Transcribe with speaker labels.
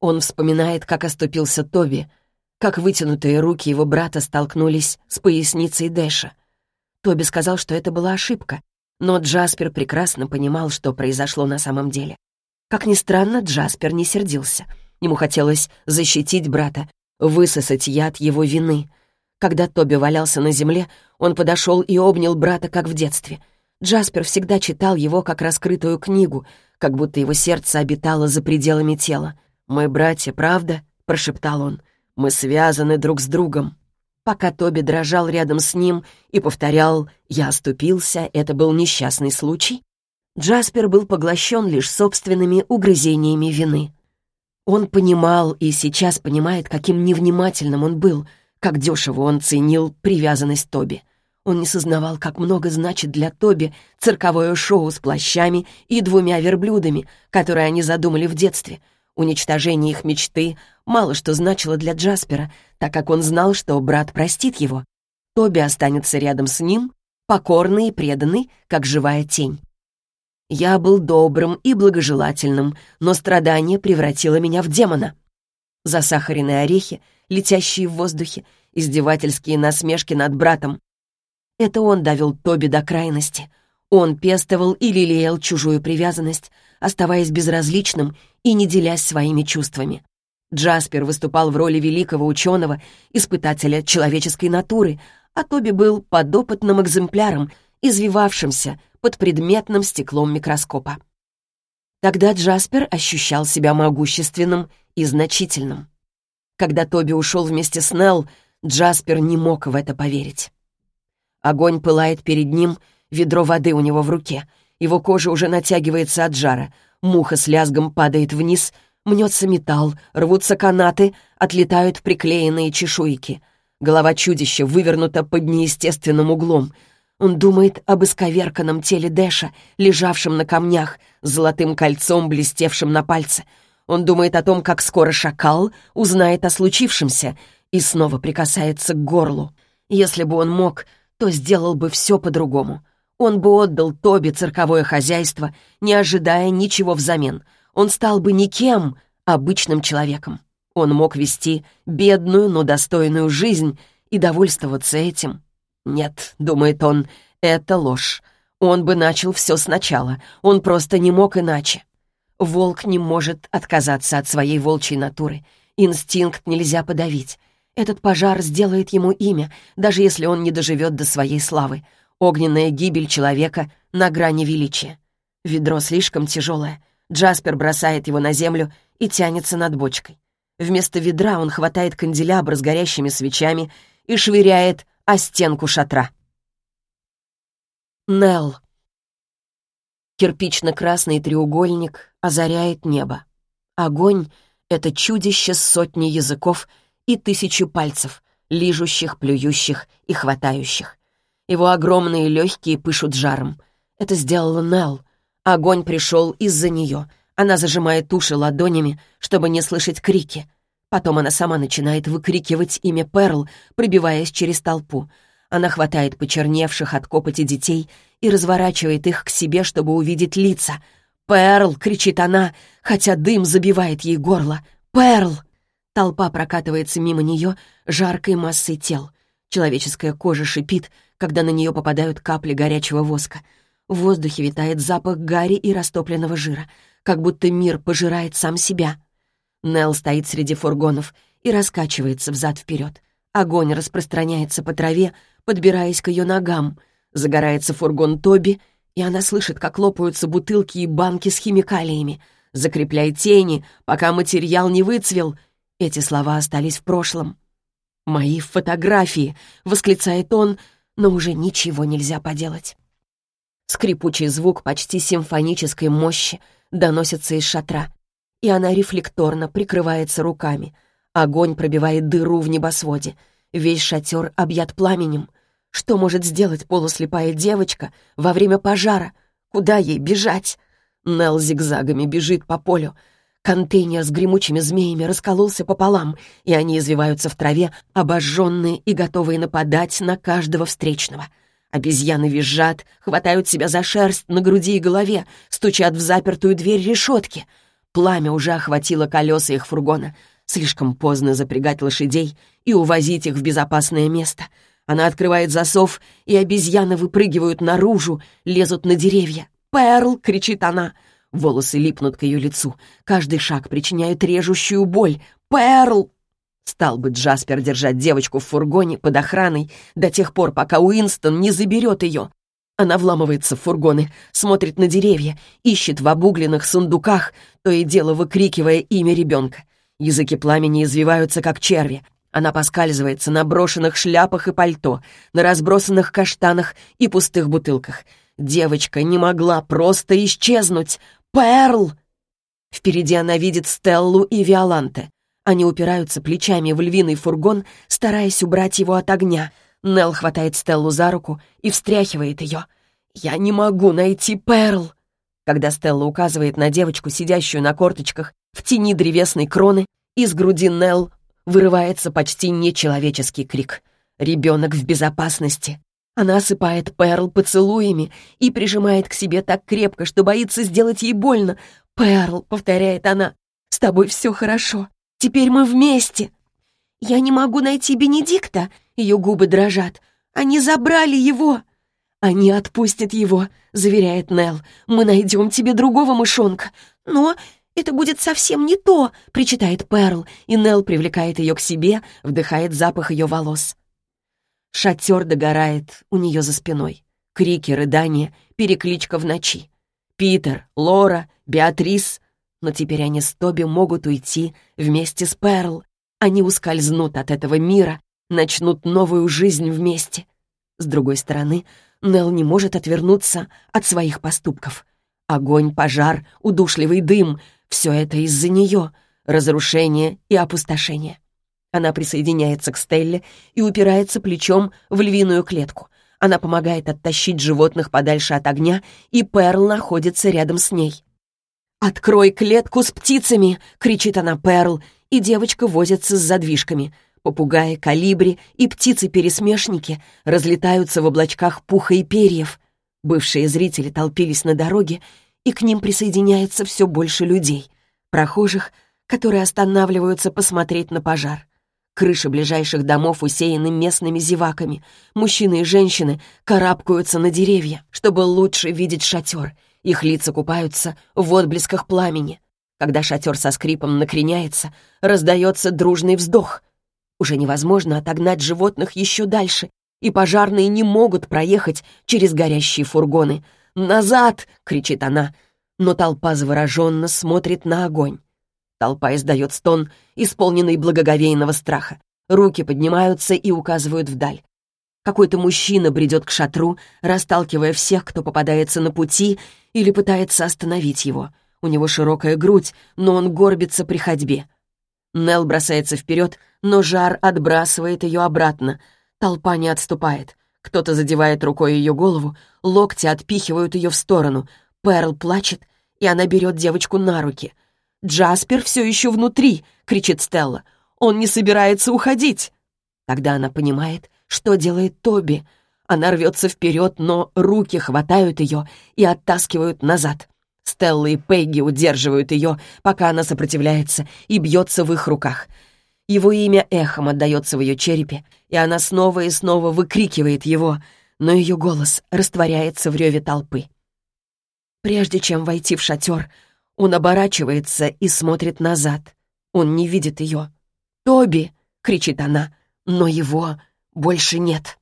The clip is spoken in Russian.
Speaker 1: Он вспоминает, как оступился Тоби, как вытянутые руки его брата столкнулись с поясницей Дэша. Тоби сказал, что это была ошибка, но Джаспер прекрасно понимал, что произошло на самом деле. Как ни странно, Джаспер не сердился. Ему хотелось защитить брата, высосать яд его вины. Когда Тоби валялся на земле, он подошел и обнял брата, как в детстве. Джаспер всегда читал его как раскрытую книгу, как будто его сердце обитало за пределами тела. «Мы братья, правда?» — прошептал он. «Мы связаны друг с другом». Пока Тоби дрожал рядом с ним и повторял «Я оступился, это был несчастный случай», Джаспер был поглощен лишь собственными угрызениями вины. Он понимал и сейчас понимает, каким невнимательным он был, как дешево он ценил привязанность Тоби. Он не сознавал, как много значит для Тоби цирковое шоу с плащами и двумя верблюдами, которые они задумали в детстве. Уничтожение их мечты мало что значило для Джаспера, так как он знал, что брат простит его. Тоби останется рядом с ним, покорный и преданный, как живая тень. Я был добрым и благожелательным, но страдание превратило меня в демона. Засахаренные орехи, летящие в воздухе, издевательские насмешки над братом, это он довел Тоби до крайности. Он пестовал и лелеял чужую привязанность, оставаясь безразличным и не делясь своими чувствами. Джаспер выступал в роли великого ученого, испытателя человеческой натуры, а Тоби был подопытным экземпляром, извивавшимся под предметным стеклом микроскопа. Тогда Джаспер ощущал себя могущественным и значительным. Когда Тоби ушел вместе с Нелл, Джаспер не мог в это поверить. Огонь пылает перед ним, ведро воды у него в руке. Его кожа уже натягивается от жара. Муха с лязгом падает вниз, мнется металл, рвутся канаты, отлетают приклеенные чешуйки. Голова чудища вывернута под неестественным углом. Он думает об исковерканном теле Дэша, лежавшем на камнях, с золотым кольцом, блестевшим на пальце. Он думает о том, как скоро шакал узнает о случившемся и снова прикасается к горлу. Если бы он мог, то сделал бы все по-другому. Он бы отдал Тоби цирковое хозяйство, не ожидая ничего взамен. Он стал бы никем, обычным человеком. Он мог вести бедную, но достойную жизнь и довольствоваться этим. «Нет», — думает он, — «это ложь. Он бы начал все сначала. Он просто не мог иначе». Волк не может отказаться от своей волчьей натуры. Инстинкт нельзя подавить. Этот пожар сделает ему имя, даже если он не доживет до своей славы. Огненная гибель человека на грани величия. Ведро слишком тяжелое. Джаспер бросает его на землю и тянется над бочкой. Вместо ведра он хватает канделябр с горящими свечами и швыряет о стенку шатра. Нелл. Кирпично-красный треугольник озаряет небо. Огонь — это чудище с сотней языков — и тысячу пальцев, лижущих, плюющих и хватающих. Его огромные легкие пышут жаром. Это сделала Нелл. Огонь пришел из-за нее. Она зажимает уши ладонями, чтобы не слышать крики. Потом она сама начинает выкрикивать имя Перл, пробиваясь через толпу. Она хватает почерневших от копоти детей и разворачивает их к себе, чтобы увидеть лица. «Перл!» — кричит она, хотя дым забивает ей горло. «Перл!» Толпа прокатывается мимо нее жаркой массой тел. Человеческая кожа шипит, когда на нее попадают капли горячего воска. В воздухе витает запах гари и растопленного жира, как будто мир пожирает сам себя. Нелл стоит среди фургонов и раскачивается взад-вперед. Огонь распространяется по траве, подбираясь к ее ногам. Загорается фургон Тоби, и она слышит, как лопаются бутылки и банки с химикалиями. «Закрепляй тени, пока материал не выцвел», эти слова остались в прошлом. «Мои фотографии!» — восклицает он, но уже ничего нельзя поделать. Скрипучий звук почти симфонической мощи доносится из шатра, и она рефлекторно прикрывается руками. Огонь пробивает дыру в небосводе. Весь шатер объят пламенем. Что может сделать полуслепая девочка во время пожара? Куда ей бежать? Нел зигзагами бежит по полю — Контейнер с гремучими змеями раскололся пополам, и они извиваются в траве, обожженные и готовые нападать на каждого встречного. Обезьяны визжат, хватают себя за шерсть на груди и голове, стучат в запертую дверь решетки. Пламя уже охватило колеса их фургона. Слишком поздно запрягать лошадей и увозить их в безопасное место. Она открывает засов, и обезьяны выпрыгивают наружу, лезут на деревья. «Перл!» — кричит она. Волосы липнут к ее лицу. Каждый шаг причиняет режущую боль. «Перл!» Стал бы Джаспер держать девочку в фургоне под охраной до тех пор, пока Уинстон не заберет ее. Она вламывается в фургоны, смотрит на деревья, ищет в обугленных сундуках, то и дело выкрикивая имя ребенка. Языки пламени извиваются, как черви. Она поскальзывается на брошенных шляпах и пальто, на разбросанных каштанах и пустых бутылках. Девочка не могла просто исчезнуть. «Перл!» Впереди она видит Стеллу и Виоланте. Они упираются плечами в львиный фургон, стараясь убрать его от огня. Нелл хватает Стеллу за руку и встряхивает ее. «Я не могу найти Перл!» Когда Стелла указывает на девочку, сидящую на корточках в тени древесной кроны, из груди Нелл вырывается почти нечеловеческий крик. Ребенок в безопасности. Она осыпает Перл поцелуями и прижимает к себе так крепко, что боится сделать ей больно. «Перл», — повторяет она, — «с тобой все хорошо. Теперь мы вместе!» «Я не могу найти Бенедикта!» Ее губы дрожат. «Они забрали его!» «Они отпустят его», — заверяет Нелл. «Мы найдем тебе другого мышонка». «Но это будет совсем не то», — причитает Перл, и Нелл привлекает ее к себе, вдыхает запах ее волос. Шатер догорает у нее за спиной. Крики, рыдания, перекличка в ночи. Питер, Лора, Беатрис но теперь они с Тоби могут уйти вместе с Перл. Они ускользнут от этого мира, начнут новую жизнь вместе. С другой стороны, Нелл не может отвернуться от своих поступков. Огонь, пожар, удушливый дым — все это из-за нее, разрушение и опустошение. Она присоединяется к Стелле и упирается плечом в львиную клетку. Она помогает оттащить животных подальше от огня, и Перл находится рядом с ней. «Открой клетку с птицами!» — кричит она Перл, и девочка возится с задвижками. Попугаи, калибри и птицы-пересмешники разлетаются в облачках пуха и перьев. Бывшие зрители толпились на дороге, и к ним присоединяется все больше людей. Прохожих, которые останавливаются посмотреть на пожар. Крыши ближайших домов усеяны местными зеваками. Мужчины и женщины карабкаются на деревья, чтобы лучше видеть шатер — их лица купаются в отблесках пламени. Когда шатер со скрипом накреняется, раздается дружный вздох. Уже невозможно отогнать животных еще дальше, и пожарные не могут проехать через горящие фургоны. «Назад!» — кричит она, но толпа завороженно смотрит на огонь. Толпа издает стон, исполненный благоговейного страха. Руки поднимаются и указывают вдаль. Какой-то мужчина бредет к шатру, расталкивая всех, кто попадается на пути, или пытается остановить его. У него широкая грудь, но он горбится при ходьбе. Нел бросается вперед, но жар отбрасывает ее обратно. Толпа не отступает. Кто-то задевает рукой ее голову, локти отпихивают ее в сторону. Перл плачет, и она берет девочку на руки. «Джаспер все еще внутри!» — кричит Стелла. «Он не собирается уходить!» Тогда она понимает, что делает Тоби? Она рвется вперед, но руки хватают ее и оттаскивают назад. Стелла и Пегги удерживают ее, пока она сопротивляется и бьется в их руках. Его имя эхом отдается в ее черепе, и она снова и снова выкрикивает его, но ее голос растворяется в реве толпы. Прежде чем войти в шатер, он оборачивается и смотрит назад. Он не видит ее. «Тоби!» — кричит она, но его больше нет.